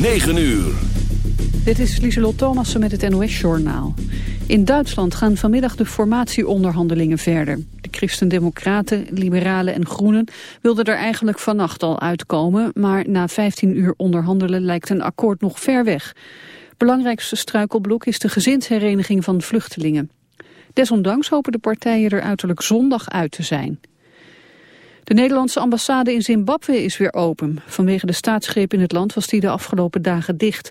9 uur. Dit is Lieselot Thomassen met het NOS-journaal. In Duitsland gaan vanmiddag de formatieonderhandelingen verder. De Christen-Democraten, Liberalen en Groenen wilden er eigenlijk vannacht al uitkomen... maar na 15 uur onderhandelen lijkt een akkoord nog ver weg. Belangrijkste struikelblok is de gezinshereniging van vluchtelingen. Desondanks hopen de partijen er uiterlijk zondag uit te zijn. De Nederlandse ambassade in Zimbabwe is weer open. Vanwege de staatsgreep in het land was die de afgelopen dagen dicht.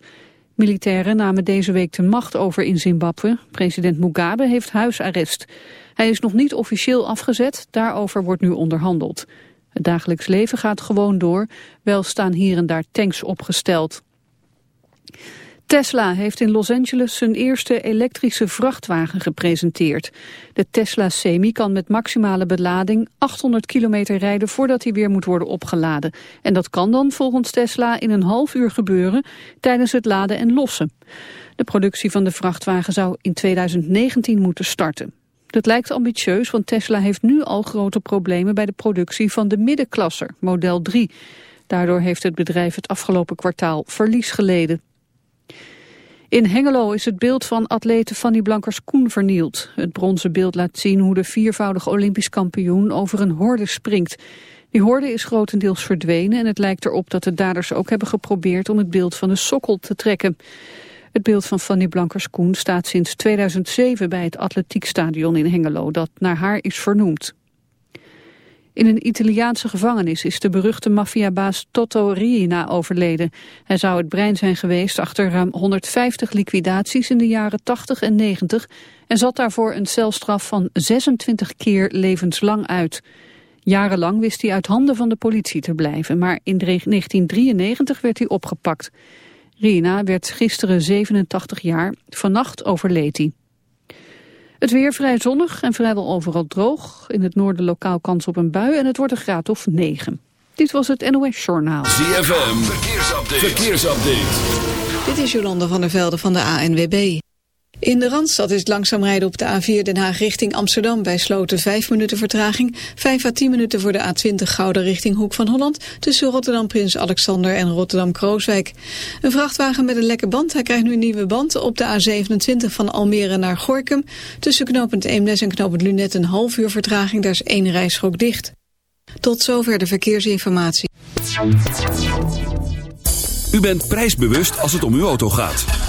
Militairen namen deze week de macht over in Zimbabwe. President Mugabe heeft huisarrest. Hij is nog niet officieel afgezet, daarover wordt nu onderhandeld. Het dagelijks leven gaat gewoon door, wel staan hier en daar tanks opgesteld. Tesla heeft in Los Angeles zijn eerste elektrische vrachtwagen gepresenteerd. De Tesla Semi kan met maximale belading 800 kilometer rijden voordat hij weer moet worden opgeladen. En dat kan dan volgens Tesla in een half uur gebeuren tijdens het laden en lossen. De productie van de vrachtwagen zou in 2019 moeten starten. Dat lijkt ambitieus, want Tesla heeft nu al grote problemen bij de productie van de middenklasser, model 3. Daardoor heeft het bedrijf het afgelopen kwartaal verlies geleden. In Hengelo is het beeld van atlete Fanny Blankers-Koen vernield. Het bronzen beeld laat zien hoe de viervoudig Olympisch kampioen over een horde springt. Die horde is grotendeels verdwenen en het lijkt erop dat de daders ook hebben geprobeerd om het beeld van de sokkel te trekken. Het beeld van Fanny Blankers-Koen staat sinds 2007 bij het atletiekstadion in Hengelo dat naar haar is vernoemd. In een Italiaanse gevangenis is de beruchte maffiabaas Toto Riina overleden. Hij zou het brein zijn geweest achter ruim 150 liquidaties in de jaren 80 en 90... en zat daarvoor een celstraf van 26 keer levenslang uit. Jarenlang wist hij uit handen van de politie te blijven... maar in 1993 werd hij opgepakt. Riina werd gisteren 87 jaar, vannacht overleed hij. Het weer vrij zonnig en vrijwel overal droog. In het noorden lokaal kans op een bui en het wordt een graad of 9. Dit was het NOS Journaal. ZFM, verkeersupdate. verkeersupdate. Dit is Jolanda van der Velde van de ANWB. In de Randstad is het langzaam rijden op de A4 Den Haag richting Amsterdam. Bij Sloten 5 minuten vertraging. 5 à 10 minuten voor de A20 Gouden richting Hoek van Holland. Tussen Rotterdam Prins Alexander en Rotterdam Krooswijk. Een vrachtwagen met een lekke band. Hij krijgt nu een nieuwe band op de A27 van Almere naar Gorkum. Tussen knooppunt Eemnes en knooppunt Lunet een half uur vertraging. Daar is één rijstrook dicht. Tot zover de verkeersinformatie. U bent prijsbewust als het om uw auto gaat.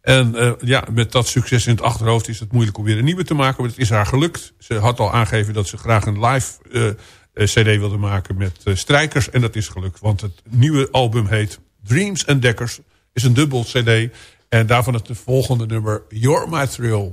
En eh, ja, met dat succes in het achterhoofd is het moeilijk om weer een nieuwe te maken. Maar het is haar gelukt. Ze had al aangegeven dat ze graag een live eh, cd wilde maken met eh, strijkers. En dat is gelukt. Want het nieuwe album heet Dreams and Deckers. Is een dubbel cd. En daarvan het volgende nummer You're My Thrill.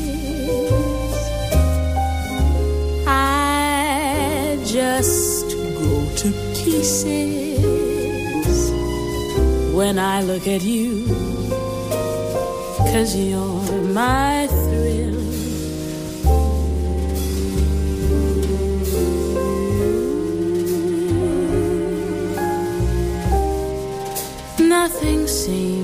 To pieces when I look at you. Cause you're my thrill. Nothing seems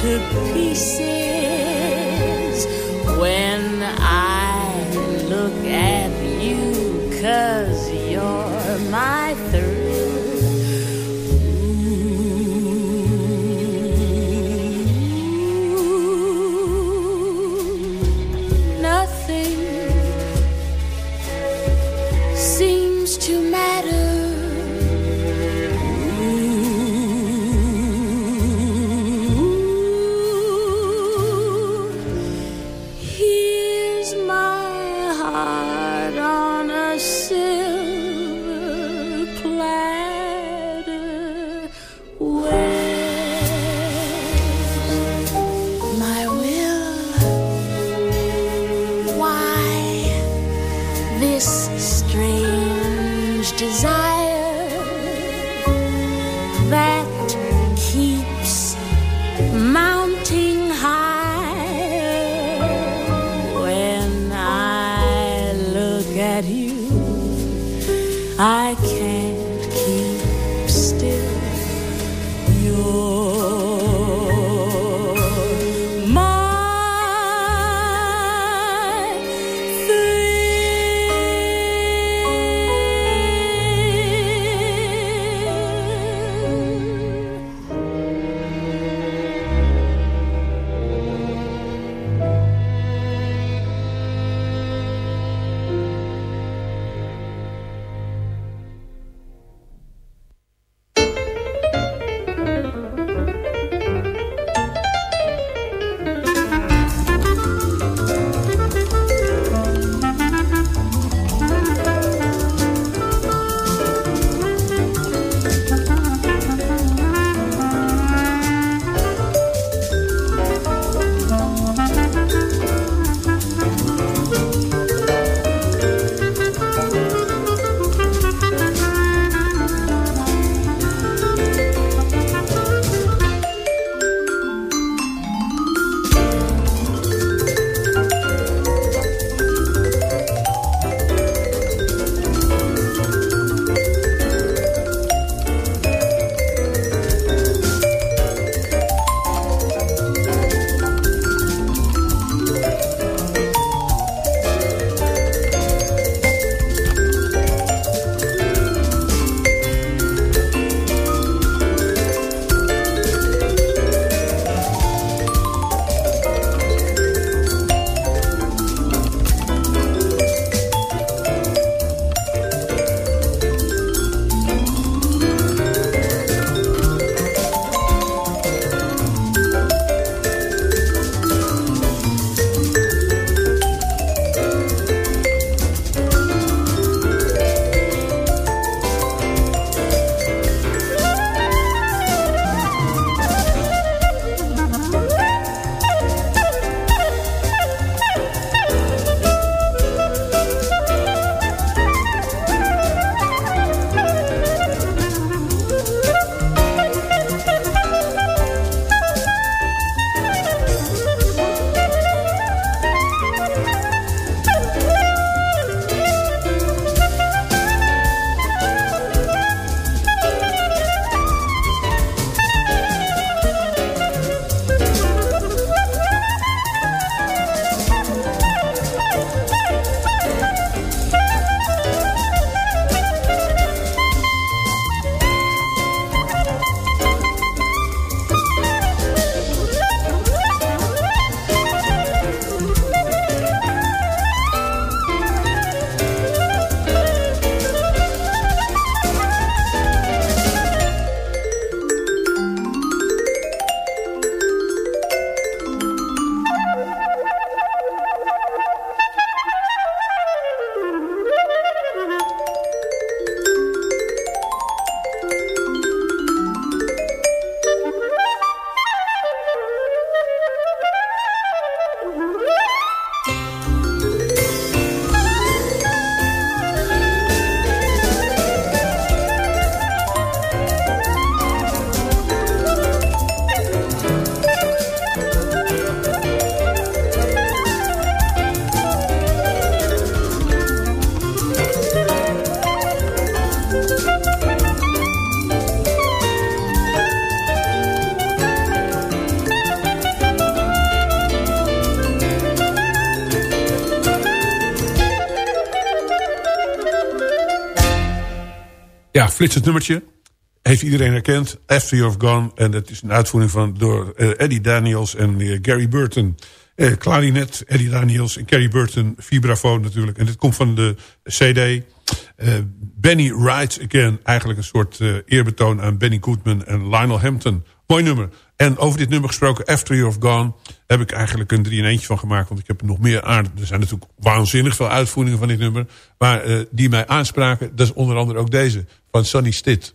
to pieces flitsend nummertje. Heeft iedereen herkend. After You've Gone. En dat is een uitvoering van door eh, Eddie Daniels en eh, Gary Burton. Eh, klarinet, Eddie Daniels en Gary Burton. Vibrafoon natuurlijk. En dit komt van de CD. Eh, Benny Rides Again. Eigenlijk een soort eh, eerbetoon aan Benny Goodman en Lionel Hampton. Mooi nummer. En over dit nummer gesproken, After You've Gone... heb ik eigenlijk een 3 in eentje van gemaakt. Want ik heb nog meer aan. Er zijn natuurlijk waanzinnig veel uitvoeringen van dit nummer. Maar eh, die mij aanspraken, dat is onder andere ook deze. Van Sonny Stitt.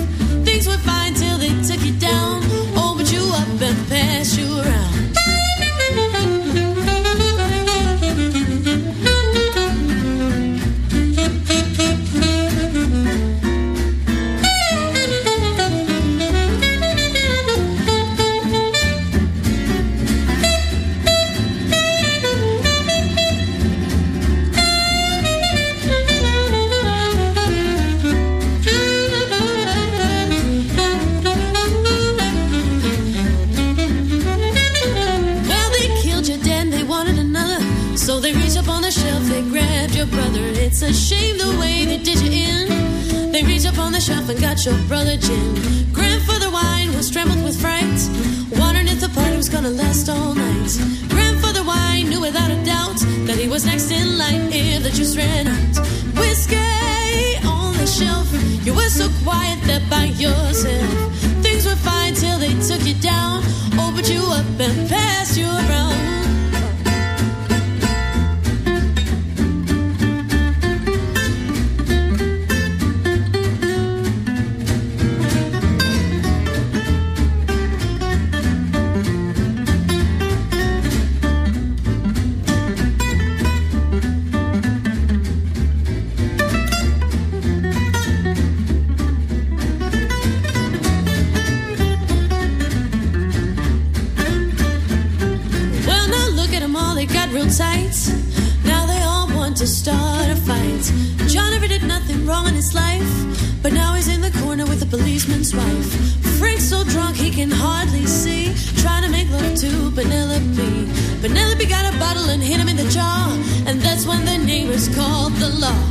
It's a shame the way they did you in. They reached up on the shelf and got your brother gin. Grandfather wine was trembled with fright, wondering if the party was gonna last all night. Grandfather wine knew without a doubt that he was next in line if the juice ran out. Whiskey on the shelf, you were so quiet there by yourself. Things were fine till they took you down, oh, opened you up and passed you around. called the law.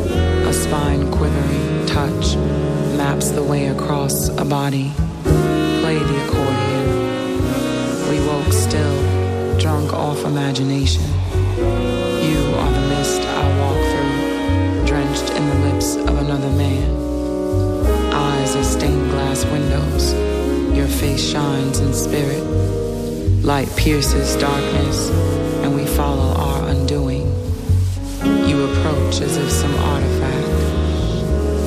A spine quivering touch maps the way across a body. Play the accordion. We woke still, drunk off imagination. You are the mist I walk through, drenched in the lips of another man. Eyes as stained glass windows. Your face shines in spirit. Light pierces darkness, and we follow our undoing. You approach as if some artifact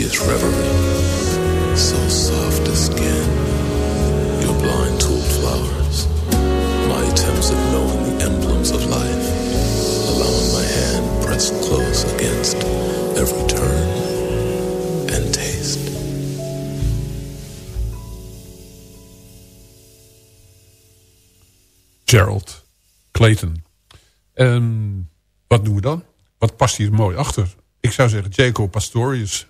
copious reverie. So soft a skin, your blind tooled flowers. My attempts at knowing the emblems of life, allowing my hand pressed close against every turn. Gerald Clayton. En wat doen we dan? Wat past hier mooi achter? Ik zou zeggen Jaco Pastorius.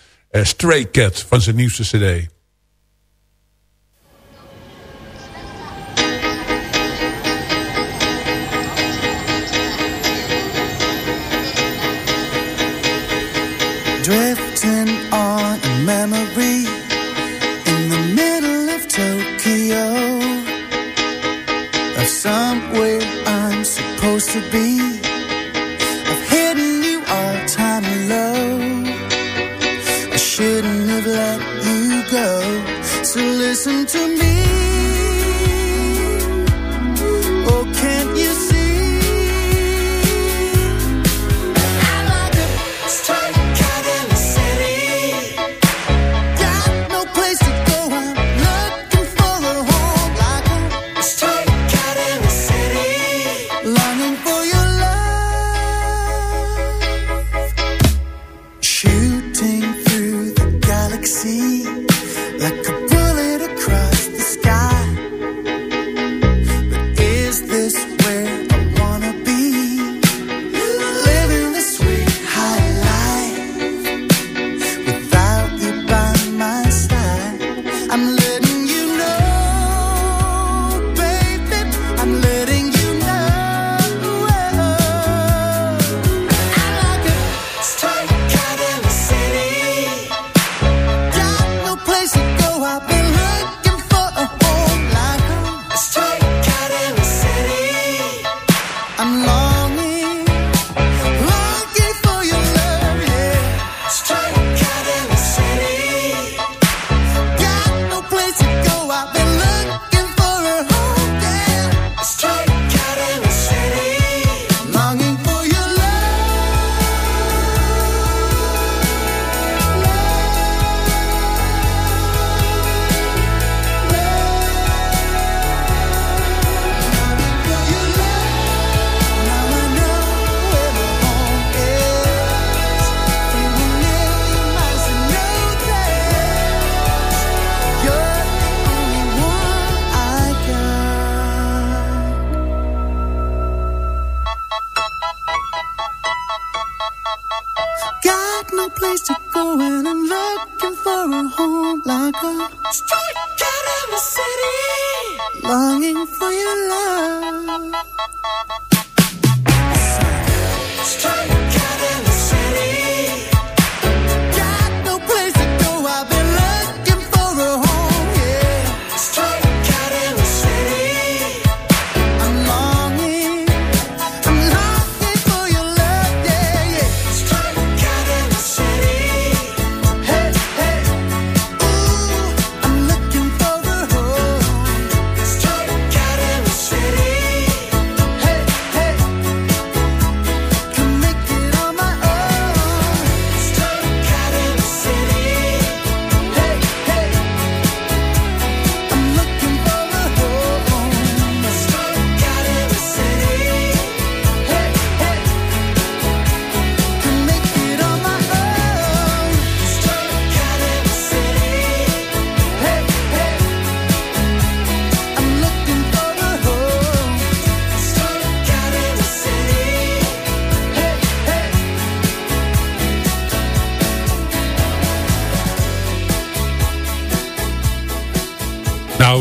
Uh, Stray Cat van zijn nieuwste cd.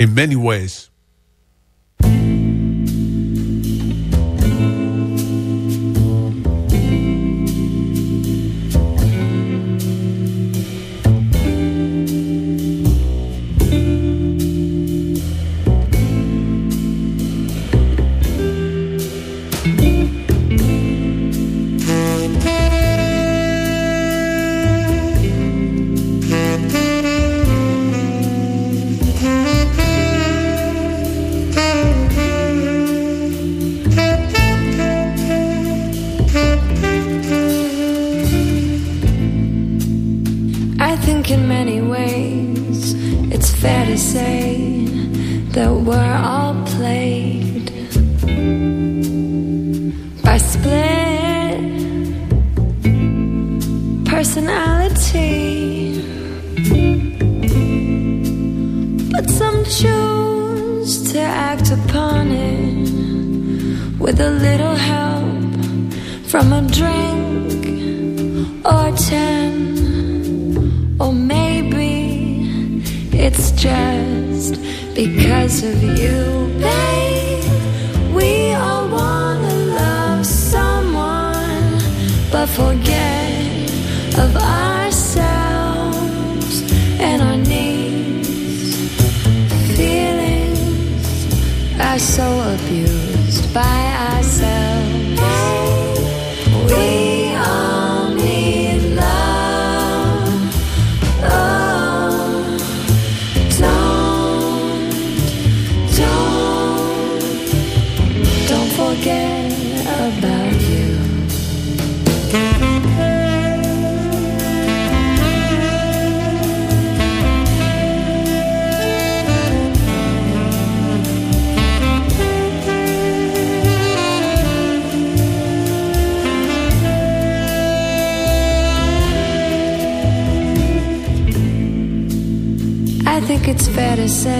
In many ways. To say,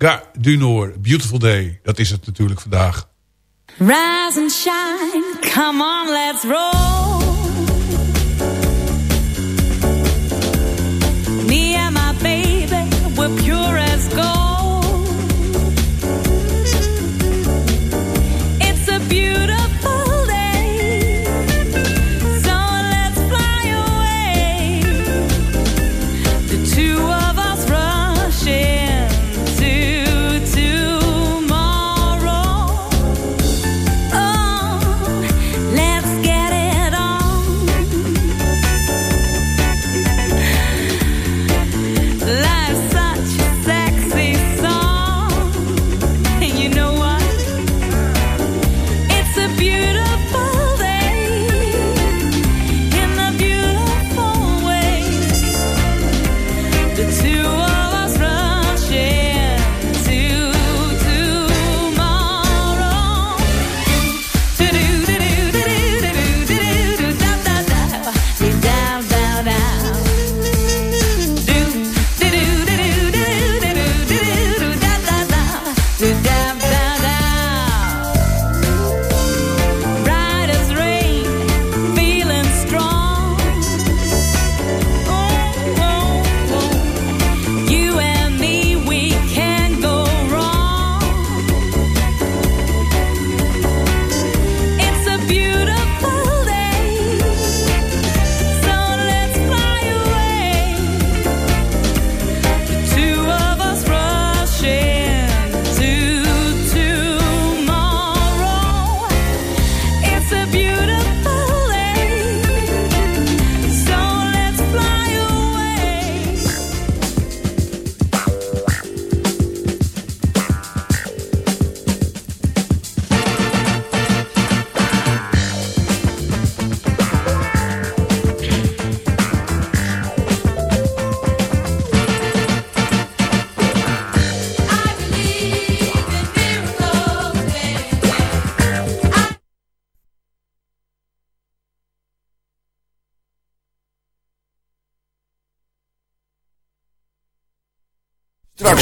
Gare du Nord, Beautiful Day. Dat is het natuurlijk vandaag. Rise and shine, come on, let's roll.